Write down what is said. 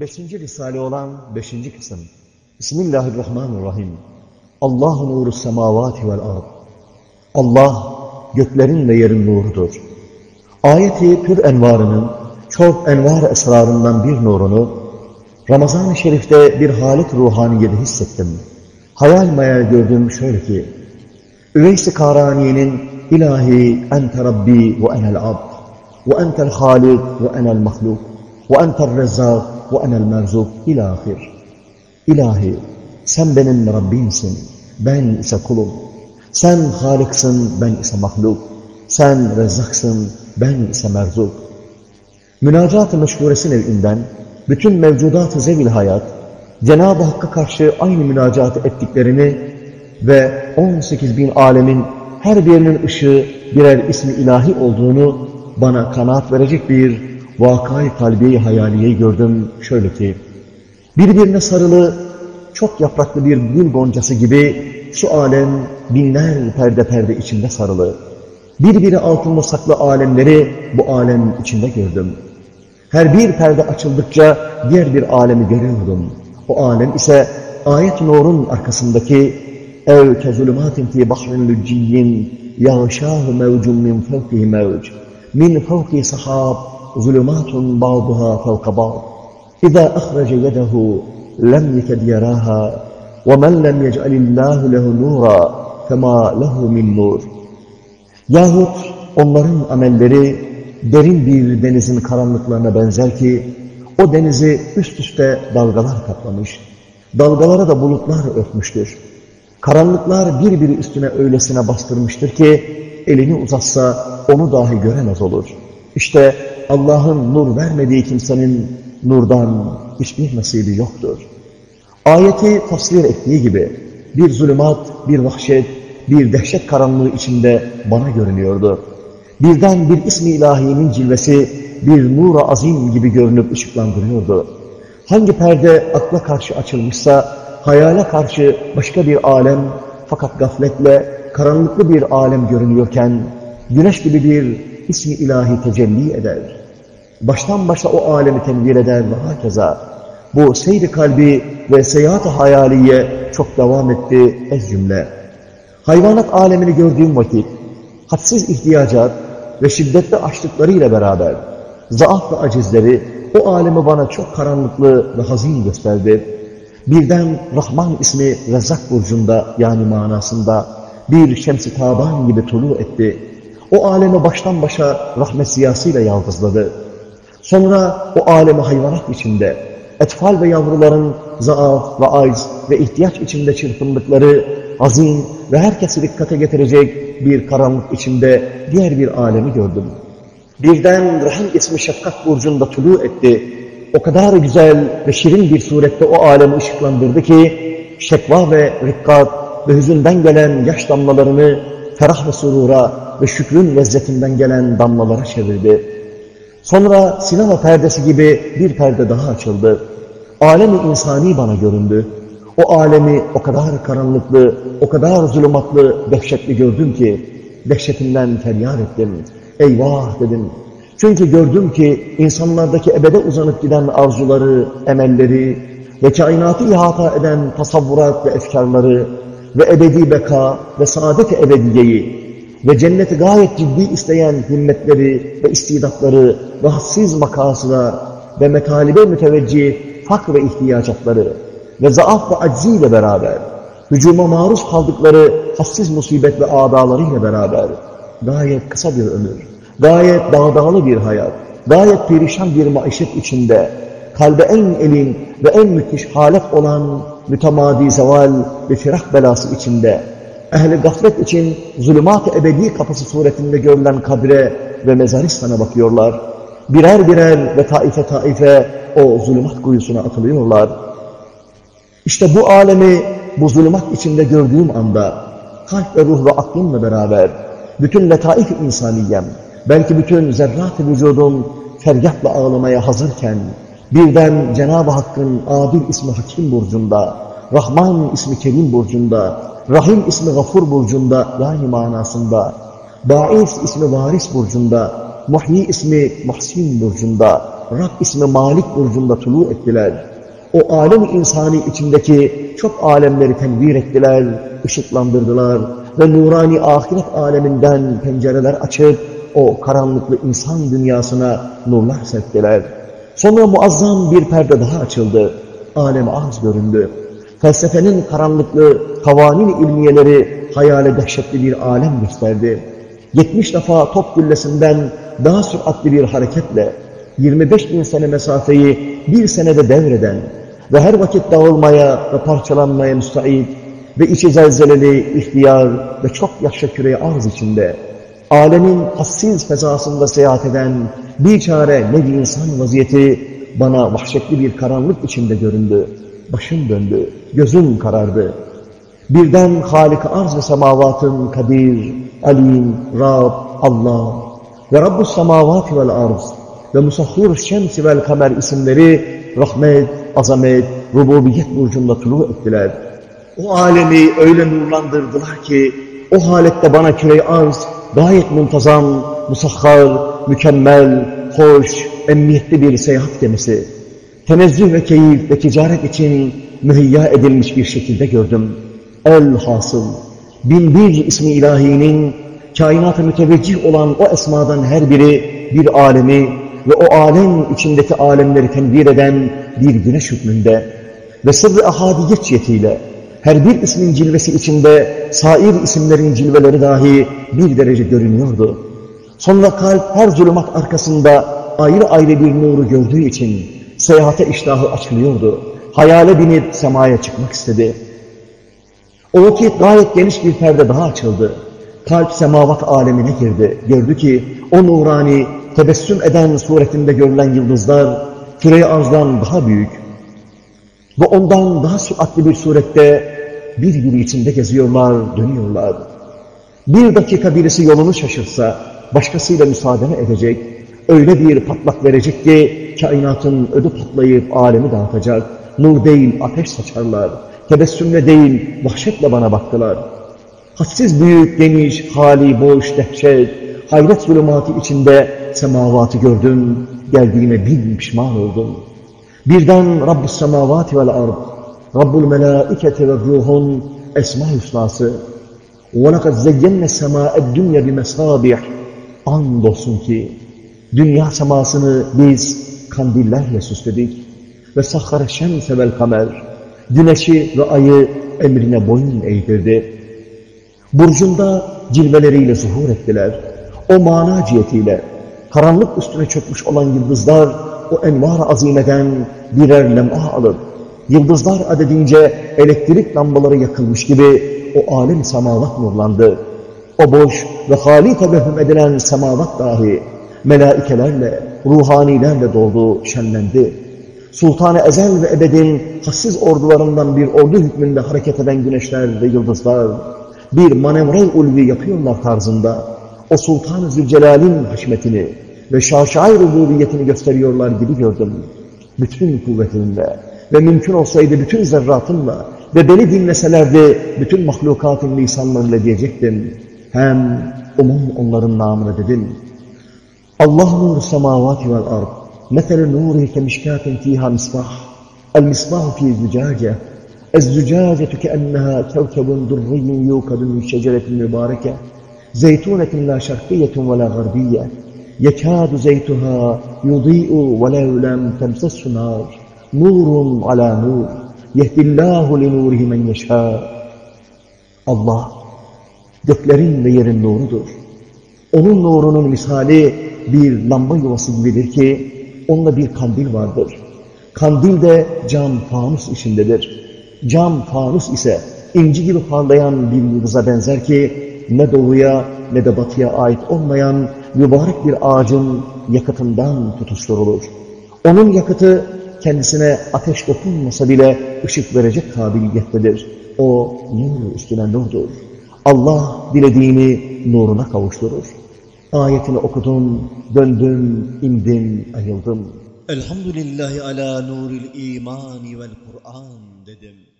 Beşinci Risale olan beşinci kısım. Bismillahirrahmanirrahim. Allahu nuru semavati vel ard. Allah göklerin ve yerin nurudur. Ayeti pür envarının çok envar esrarından bir nurunu Ramazan-ı Şerif'te bir halet ruhaniyede hissettim. Hayal mayal gördüm şöyle ki Üveys-i Karaniye'nin ilahi ente rabbi ve enel abd ve entel halik ve enel mahluk ve entel rezzak ve enel merzuk ilahir. İlahi sen benim Rabbimsin, ben ise kulum. Sen Halik'sin, ben ise mahluk. Sen Rezzaksın, ben ise merzuk. Münacat-ı meşhuresi nevinden bütün mevcudat-ı zevil hayat Cenab-ı Hakk'a karşı aynı münacatı ettiklerini ve 18 bin alemin her birinin ışığı birer ismi ilahi olduğunu bana kanaat verecek bir vakayı kalbi hayaliyeyi gördüm şöyle ki birbirine sarılı çok yapraklı bir gül goncası gibi şu alem binler perde perde içinde sarılı. Birbiri altında saklı alemleri bu alem içinde gördüm. Her bir perde açıldıkça diğer bir alemi görüyordum. O alem ise ayet nurun arkasındaki ev kezulumatin fi bahrin lücciyyin yağşâhu mevcun min fevkihi mevc min fevki sahab zulumatun ba'duha fevka ba'd İza ahrece yedehu lem yeked yaraha وَمَنْ لَمْ يَجْعَلِ اللّٰهُ لَهُ نُورًا فَمَا لَهُ مِنْ نُورٍ Yahut onların amelleri derin bir denizin karanlıklarına benzer ki, o denizi üst üste dalgalar kaplamış, dalgalara da bulutlar örtmüştür. Karanlıklar birbiri üstüne öylesine bastırmıştır ki, elini uzatsa onu dahi göremez olur. İşte Allah'ın nur vermediği kimsenin nurdan hiçbir nasibi yoktur. Ayeti tasvir ettiği gibi bir zulümat, bir vahşet, bir dehşet karanlığı içinde bana görünüyordu. Birden bir ismi ilahinin cilvesi bir nura azim gibi görünüp ışıklandırıyordu. Hangi perde akla karşı açılmışsa hayale karşı başka bir alem fakat gafletle karanlıklı bir alem görünüyorken güneş gibi bir ismi ilahi tecelli eder. Baştan başa o alemi tenvir eder ve hakeza. Bu seyri kalbi ve seyahat-ı hayaliye çok devam etti ez cümle. Hayvanat alemini gördüğüm vakit, hadsiz ihtiyacat ve şiddetli açlıklarıyla beraber, zaaf ve acizleri o alemi bana çok karanlıklı ve hazin gösterdi. Birden Rahman ismi Rezzak burcunda yani manasında bir şems-i taban gibi tulu etti. O alemi baştan başa rahmet siyasıyla yaldızladı. Sonra o alemi hayvanat içinde, etfal ve yavruların zaaf ve ayz ve ihtiyaç içinde çırpındıkları azim ve herkesi dikkate getirecek bir karanlık içinde diğer bir alemi gördüm. Birden Rahim ismi şefkat burcunda tulu etti. O kadar güzel ve şirin bir surette o alemi ışıklandırdı ki şekva ve rikkat ve hüzünden gelen yaş damlalarını ferah ve surura ve şükrün lezzetinden gelen damlalara çevirdi. Sonra sinema perdesi gibi bir perde daha açıldı. Alemi insani bana göründü. O alemi o kadar karanlıklı, o kadar zulümatlı, dehşetli gördüm ki, dehşetinden feryat ettim. Eyvah dedim. Çünkü gördüm ki insanlardaki ebede uzanıp giden arzuları, emelleri ve kainatı ihata eden tasavvurat ve efkarları ve ebedi beka ve saadet-i ebediyeyi ve cenneti gayet ciddi isteyen himmetleri ve istidatları ve hassiz makasına ve metalibe müteveccih fakr ve ihtiyacatları ve zaaf ve acziyle beraber hücuma maruz kaldıkları hassiz musibet ve adalarıyla beraber gayet kısa bir ömür, gayet dağdağlı bir hayat, gayet perişan bir maişet içinde kalbe en elin ve en müthiş halet olan mütemadi zeval ve firak belası içinde ehli gaflet için zulümat-ı ebedi kapısı suretinde görülen kabre ve mezaristan'a bakıyorlar. Birer birer ve taife taife o zulümat kuyusuna atılıyorlar. İşte bu alemi bu zulümat içinde gördüğüm anda kalp ve ruh ve aklımla beraber bütün letaif insaniyem, belki bütün zerrat-ı vücudum feryatla ağlamaya hazırken birden Cenab-ı Hakk'ın Adil ismi Hakim burcunda, Rahman ismi Kerim burcunda, Rahim ismi Gafur burcunda yani manasında, Ba'is ismi Varis burcunda, Muhyi ismi Muhsin burcunda, Rab ismi Malik burcunda tulu ettiler. O alem insani içindeki çok alemleri tenvir ettiler, ışıklandırdılar ve nurani ahiret aleminden pencereler açıp o karanlıklı insan dünyasına nurlar serptiler. Sonra muazzam bir perde daha açıldı. Alem arz göründü. Felsefenin karanlıklı kavanin ilmiyeleri hayale dehşetli bir alem gösterdi. 70 defa top güllesinden daha süratli bir hareketle 25 bin sene mesafeyi bir senede devreden ve her vakit dağılmaya ve parçalanmaya müsait ve içi zelzeleli, ihtiyar ve çok yaşa küreyi arz içinde alemin hassiz fezasında seyahat eden bir çare nevi insan vaziyeti bana vahşetli bir karanlık içinde göründü. Başım döndü, gözüm karardı. Birden Halik-i Arz ve Semavat'ın Kadir, Alim, Rab, Allah ve Rabbus Semavati vel Arz ve Musahhir Şemsi vel Kamer isimleri rahmet, azamet, rububiyet burcunda tulu ettiler. O alemi öyle nurlandırdılar ki o halette bana küre arz gayet muntazam, musahhar, mükemmel, hoş, emniyetli bir seyahat gemisi. Tenezzüh ve keyif ve ticaret için mühiyya edilmiş bir şekilde gördüm. El hasıl, binbir ismi ilahinin kainata müteveccih olan o esmadan her biri bir alemi ve o alem içindeki alemleri tenvir eden bir güneş hükmünde ve sırrı ahadiyet cihetiyle her bir ismin cilvesi içinde sair isimlerin cilveleri dahi bir derece görünüyordu. Sonra kalp her zulümat arkasında ayrı ayrı bir nuru gördüğü için seyahate iştahı açılıyordu. Hayale binip semaya çıkmak istedi. O vakit gayet geniş bir perde daha açıldı. Kalp semavat alemine girdi. Gördü ki o nurani, tebessüm eden suretinde görülen yıldızlar küre arzdan daha büyük ve ondan daha süratli bir surette birbiri içinde geziyorlar, dönüyorlar. Bir dakika birisi yolunu şaşırsa başkasıyla müsaade edecek, öyle bir patlak verecek ki kainatın ödü patlayıp alemi dağıtacak, nur değil ateş saçarlar, tebessümle değil vahşetle bana baktılar. Hassiz büyük, geniş, hali, boş, dehşet, hayret zulümatı içinde semavatı gördüm, geldiğime bin pişman oldum. Birden Rabbus semavati vel ard, Rabbul melaiketi ve ruhun esma hüsnası. وَلَقَدْ زَيَّنَّ السَّمَاءَ الدُّنْيَا بِمَسَابِحِ Andolsun ki dünya semasını biz kandillerle süsledik. Ve sahhara şemse vel kamer güneşi ve ayı emrine boyun eğdirdi. Burcunda cilveleriyle zuhur ettiler. O mana cihetiyle karanlık üstüne çökmüş olan yıldızlar o envar azimeden birer lem'a alıp yıldızlar adedince elektrik lambaları yakılmış gibi o alem semavat nurlandı. O boş ve hali tebehüm edilen semavat dahi melaikelerle, ruhanilerle doldu, şenlendi. Sultan-ı Ezel ve Ebed'in hassiz ordularından bir ordu hükmünde hareket eden güneşler ve yıldızlar bir manevra ulvi yapıyorlar tarzında o Sultan-ı Zülcelal'in haşmetini ve şaşay rububiyetini gösteriyorlar gibi gördüm. Bütün kuvvetinle ve mümkün olsaydı bütün zerratımla ve beni dinleselerdi bütün mahlukatın lisanlarıyla diyecektim. Hem umum onların namını dedim. Allah nur semavati vel ard. Mesele nuri kemişkatin fiha misbah. El misbah fi zücace. الزجاجة كأنها كوكب دري يوقد من شجرة مباركة زيتونة لا شرقية ولا غربية يكاد زيتها يضيء ولو لم تمسس نار نور على نور يهدي الله لنوره من يشاء Allah göklerin ve yerin nurudur. Onun nurunun misali bir lamba yuvası gibidir ki onunla bir kandil vardır. Kandil de cam fanus içindedir. Cam fanus ise inci gibi parlayan bir yıldıza benzer ki ne doğuya ne de batıya ait olmayan mübarek bir ağacın yakıtından tutuşturulur. Onun yakıtı kendisine ateş dokunmasa bile ışık verecek kabiliyettedir. O nur üstüne nurdur. Allah dilediğini nuruna kavuşturur. Ayetini okudum, döndüm, indim, ayıldım. Elhamdülillahi ala nuril imani vel Kur'an dedim.